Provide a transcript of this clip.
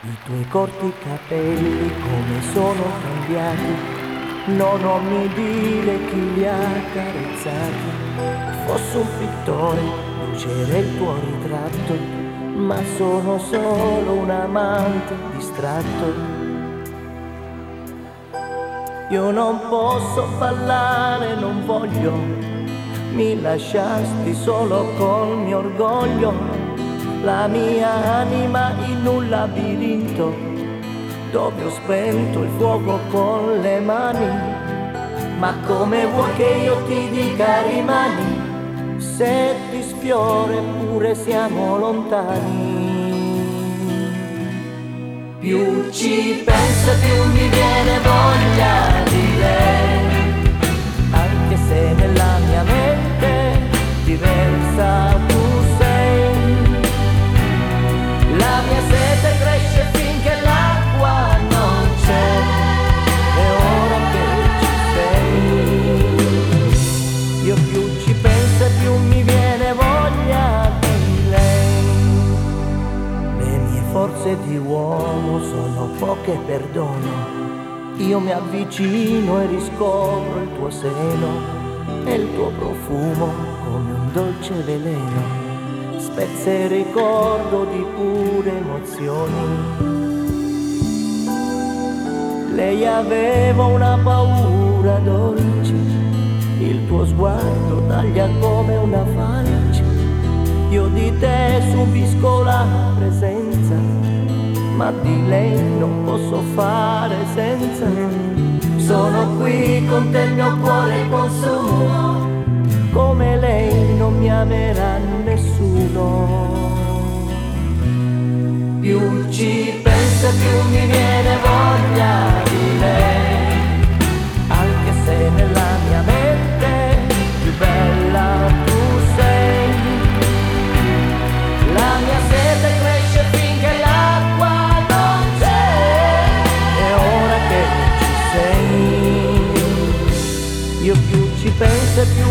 I tuoi corti capelli come sono cambiati, non ho mi dire chi li ha carezzati. Fossi un pittore, brucerei il tuo ritratto, ma sono solo un amante distratto. Io non posso ballare, non voglio, mi lasciasti solo col mio orgoglio la mia anima in un labirinto dove ho spento il fuoco con le mani. Ma come vuoi che io ti dica rimani se ti sfiore pure siamo lontani? Più ci penso più mi viene voglia di lei, anche se nella mia mente diversa di uomo sono poche, perdono. Io mi avvicino e riscopro il tuo seno e il tuo profumo come un dolce veleno spezza il ricordo di pure emozioni. Lei aveva una paura dolce, il tuo sguardo taglia come una falce. Io di te subisco la presenza, ma di lei non posso fare senza. Sono qui con te il mio cuore consumo come lei non mi amerà nessuno. Più ci penso più mi viene voglia che ci